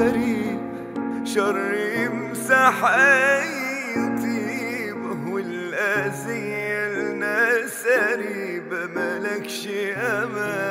غريب شر يمسح اي طيب والاذيه ناس قريبه ملكش أمان.